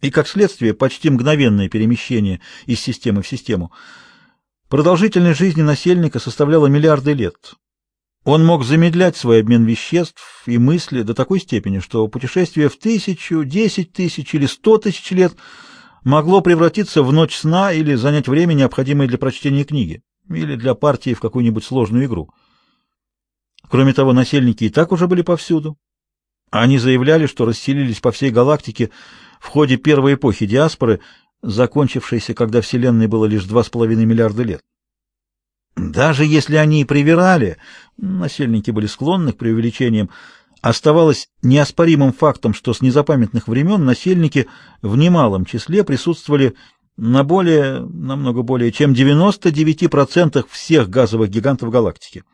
и, как следствие, почти мгновенное перемещение из системы в систему. Продолжительность жизни насельника составляла миллиарды лет. Он мог замедлять свой обмен веществ и мысли до такой степени, что путешествие в тысячу, десять тысяч или сто тысяч лет могло превратиться в ночь сна или занять время, необходимое для прочтения книги, или для партии в какую-нибудь сложную игру. Кроме того, насельники и так уже были повсюду. Они заявляли, что расселились по всей галактике в ходе первой эпохи диаспоры, закончившейся, когда Вселенной было лишь 2,5 миллиарда лет. Даже если они и привирали, насельники были склонны к преувеличениям, оставалось неоспоримым фактом, что с незапамятных времен насельники в немалом числе присутствовали на более, намного более, чем 99% всех газовых гигантов галактики.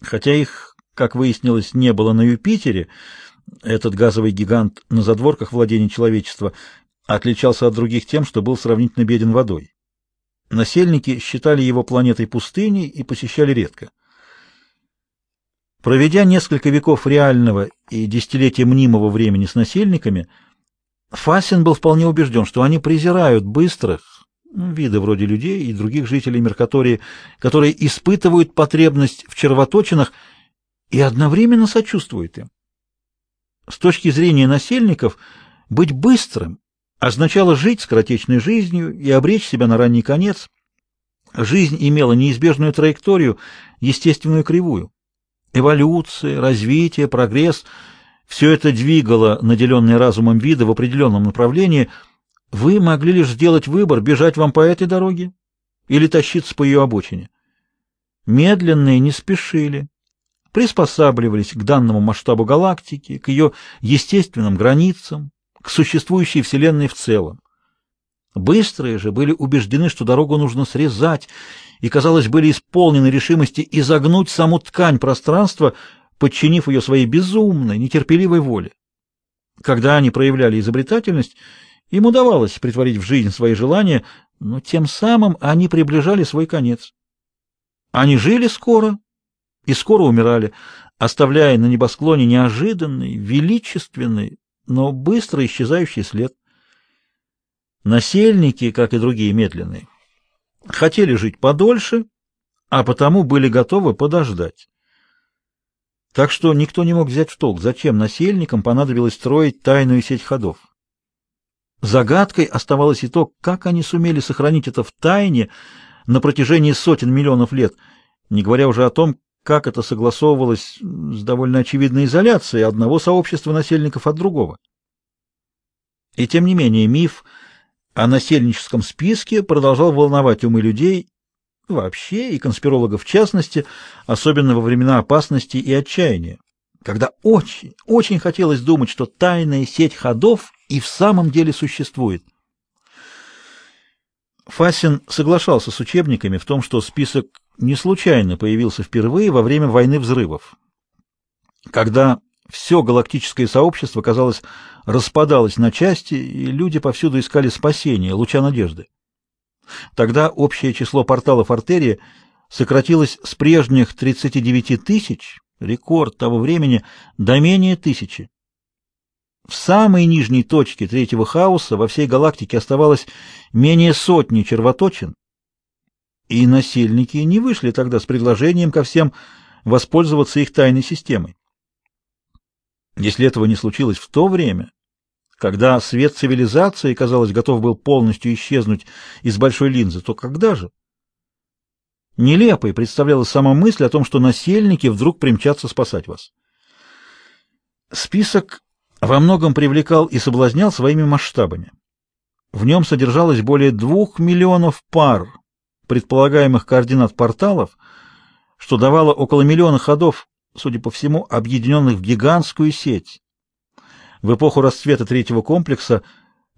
Хотя их, как выяснилось, не было на Юпитере, этот газовый гигант на задворках владения человечества отличался от других тем, что был сравнительно беден водой. Насельники считали его планетой пустыней и посещали редко. Проведя несколько веков реального и десятилетия мнимого времени с насельниками, Фасин был вполне убежден, что они презирают быстрых, ну, виды вроде людей и других жителей Меркатории, которые испытывают потребность в червоточинах и одновременно сочувствуют им. С точки зрения насельников, быть быстрым означало жить скоротечной жизнью и обречь себя на ранний конец. Жизнь имела неизбежную траекторию, естественную кривую. Эволюция, развитие, прогресс — все это двигало наделенные разумом виды в определенном направлении. Вы могли лишь сделать выбор, бежать вам по этой дороге или тащиться по ее обочине. Медленные не спешили, приспосабливались к данному масштабу галактики, к ее естественным границам, к существующей Вселенной в целом. Быстрые же были убеждены, что дорогу нужно срезать, и, казалось, были исполнены решимости изогнуть саму ткань пространства, подчинив ее своей безумной, нетерпеливой воле. Когда они проявляли изобретательность, им удавалось притворить в жизнь свои желания, но тем самым они приближали свой конец. Они жили скоро и скоро умирали, оставляя на небосклоне неожиданный, величественный, но быстро исчезающий след. Насельники, как и другие медленные, хотели жить подольше, а потому были готовы подождать. Так что никто не мог взять в толк, зачем насельникам понадобилось строить тайную сеть ходов. Загадкой оставалось и то, как они сумели сохранить это в тайне на протяжении сотен миллионов лет, не говоря уже о том, как это согласовывалось с довольно очевидной изоляцией одного сообщества насельников от другого. И тем не менее миф о насельническом списке продолжал волновать умы людей вообще и конспирологов в частности, особенно во времена опасности и отчаяния, когда очень, очень хотелось думать, что тайная сеть ходов и в самом деле существует. Фасин соглашался с учебниками в том, что список не случайно появился впервые во время войны взрывов, когда все галактическое сообщество, казалось, распадалось на части, и люди повсюду искали спасения, луча надежды. Тогда общее число порталов артерии сократилось с прежних 39 тысяч, рекорд того времени, до менее тысячи. В самой нижней точке третьего хаоса во всей галактике оставалось менее сотни червоточин, и насильники не вышли тогда с предложением ко всем воспользоваться их тайной системой. Если этого не случилось в то время, когда свет цивилизации, казалось, готов был полностью исчезнуть из большой линзы, то когда же? Нелепой представлялась сама мысль о том, что насельники вдруг примчатся спасать вас. Список во многом привлекал и соблазнял своими масштабами. В нем содержалось более двух миллионов пар предполагаемых координат порталов, что давало около миллиона ходов, судя по всему, объединенных в гигантскую сеть. В эпоху расцвета третьего комплекса,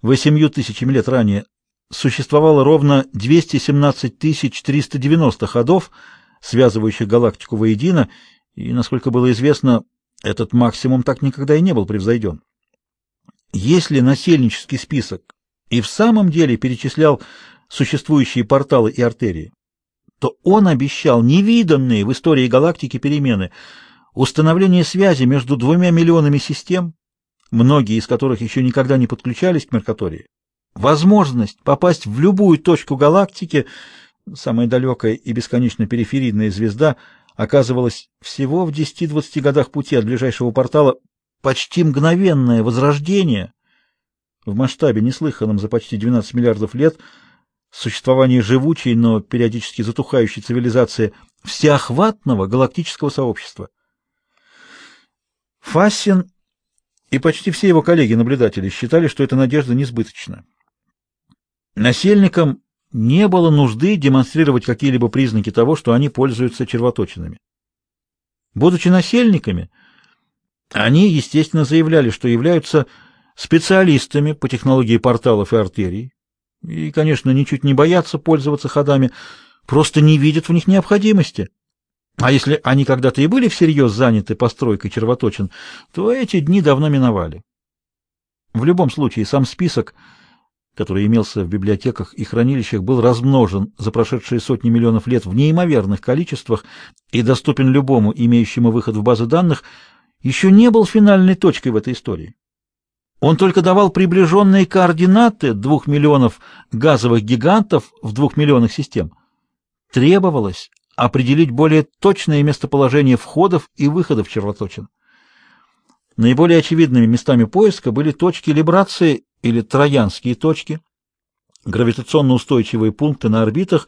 восемью тысячами лет ранее, существовало ровно 217 390 ходов, связывающих галактику воедино, и, насколько было известно, этот максимум так никогда и не был превзойден. Если насельнический список и в самом деле перечислял существующие порталы и артерии, то он обещал невиданные в истории галактики перемены, установление связи между двумя миллионами систем, многие из которых еще никогда не подключались к Меркатории, возможность попасть в любую точку галактики, самая далекая и бесконечно периферийная звезда, оказывалась всего в 10-20 годах пути от ближайшего портала, почти мгновенное возрождение в масштабе, неслыханном за почти 12 миллиардов лет, существование живучей, но периодически затухающей цивилизации всеохватного галактического сообщества. Фассин и почти все его коллеги-наблюдатели считали, что эта надежда несбыточна. Насельникам не было нужды демонстрировать какие-либо признаки того, что они пользуются червоточинами. Будучи насельниками, они, естественно, заявляли, что являются специалистами по технологии порталов и артерий, и, конечно, ничуть не боятся пользоваться ходами, просто не видят в них необходимости. А если они когда-то и были всерьез заняты постройкой червоточин, то эти дни давно миновали. В любом случае, сам список, который имелся в библиотеках и хранилищах, был размножен за прошедшие сотни миллионов лет в неимоверных количествах и доступен любому, имеющему выход в базы данных, еще не был финальной точкой в этой истории. Он только давал приближенные координаты двух миллионов газовых гигантов в двух миллионах систем. Требовалось определить более точное местоположение входов и выходов червоточин. Наиболее очевидными местами поиска были точки либрации или троянские точки, гравитационно устойчивые пункты на орбитах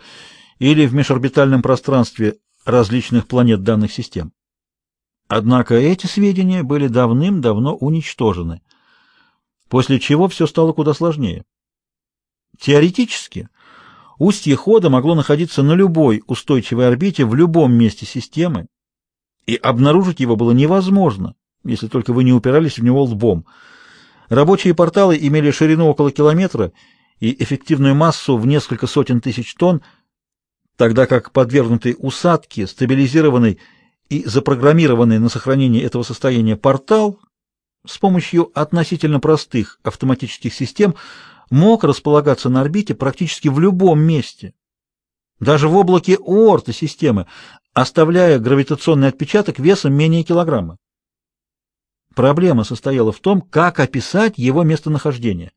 или в межорбитальном пространстве различных планет данных систем. Однако эти сведения были давным-давно уничтожены после чего все стало куда сложнее. Теоретически, устье хода могло находиться на любой устойчивой орбите в любом месте системы, и обнаружить его было невозможно, если только вы не упирались в него лбом. Рабочие порталы имели ширину около километра и эффективную массу в несколько сотен тысяч тонн, тогда как подвергнутый усадке, стабилизированный и запрограммированный на сохранение этого состояния портал с помощью относительно простых автоматических систем мог располагаться на орбите практически в любом месте, даже в облаке Оорта системы, оставляя гравитационный отпечаток весом менее килограмма. Проблема состояла в том, как описать его местонахождение.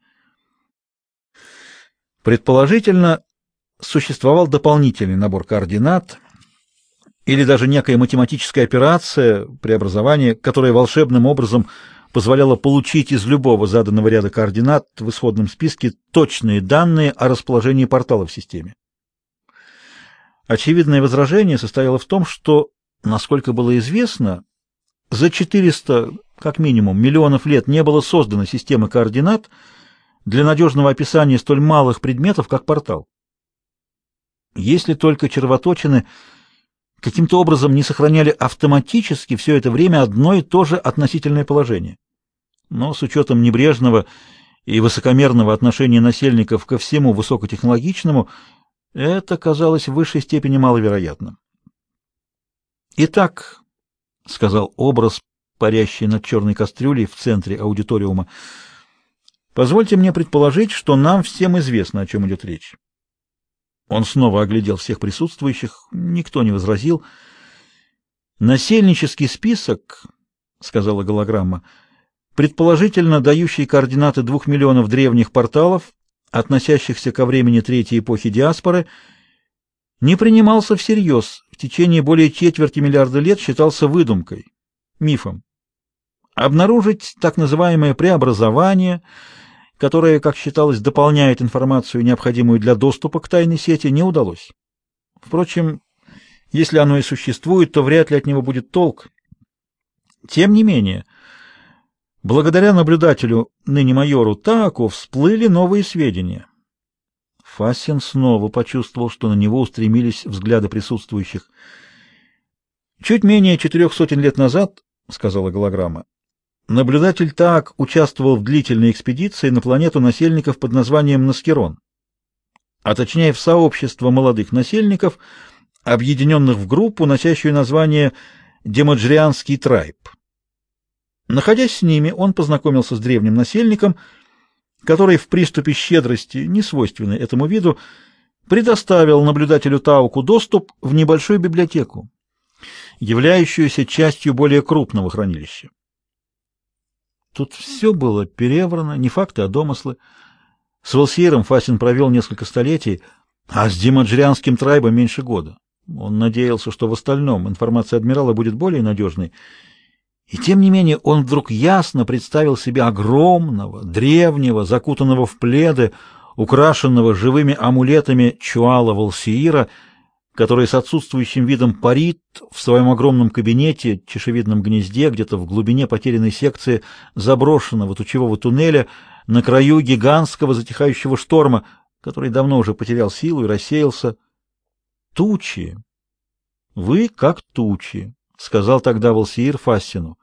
Предположительно, существовал дополнительный набор координат или даже некая математическая операция, преобразование, которая волшебным образом позволяло получить из любого заданного ряда координат в исходном списке точные данные о расположении портала в системе. Очевидное возражение состояло в том, что, насколько было известно, за 400, как минимум, миллионов лет не было создано системы координат для надежного описания столь малых предметов, как портал. Если только червоточины каким-то образом не сохраняли автоматически все это время одно и то же относительное положение но с учетом небрежного и высокомерного отношения насельников ко всему высокотехнологичному, это казалось в высшей степени маловероятным. «Итак», — сказал образ, парящий над черной кастрюлей в центре аудиториума, — «позвольте мне предположить, что нам всем известно, о чем идет речь». Он снова оглядел всех присутствующих, никто не возразил. «Насельнический список», — сказала голограмма, — предположительно дающий координаты двух миллионов древних порталов, относящихся ко времени третьей эпохи диаспоры, не принимался всерьез, в течение более четверти миллиарда лет считался выдумкой, мифом. Обнаружить так называемое преобразование, которое, как считалось, дополняет информацию, необходимую для доступа к тайной сети, не удалось. Впрочем, если оно и существует, то вряд ли от него будет толк. Тем не менее, Благодаря наблюдателю, ныне майору Таку, всплыли новые сведения. Фасин снова почувствовал, что на него устремились взгляды присутствующих. «Чуть менее четырех сотен лет назад, — сказала голограмма, — наблюдатель Так участвовал в длительной экспедиции на планету насельников под названием Наскерон, а точнее в сообщество молодых насельников, объединенных в группу, носящую название Демаджрианский трайб. Находясь с ними, он познакомился с древним насельником, который в приступе щедрости, не свойственной этому виду, предоставил наблюдателю Тауку доступ в небольшую библиотеку, являющуюся частью более крупного хранилища. Тут все было переврано, не факты, а домыслы. С Волсиером Фасин провел несколько столетий, а с Димаджрианским трайбом меньше года. Он надеялся, что в остальном информация адмирала будет более надежной, и тем не менее он вдруг ясно представил себе огромного, древнего, закутанного в пледы, украшенного живыми амулетами Чуала Волсиира, который с отсутствующим видом парит в своем огромном кабинете, чешевидном гнезде, где-то в глубине потерянной секции заброшенного тучевого туннеля, на краю гигантского затихающего шторма, который давно уже потерял силу и рассеялся. Тучи. Вы как тучи, сказал тогда Волсиир Фассину.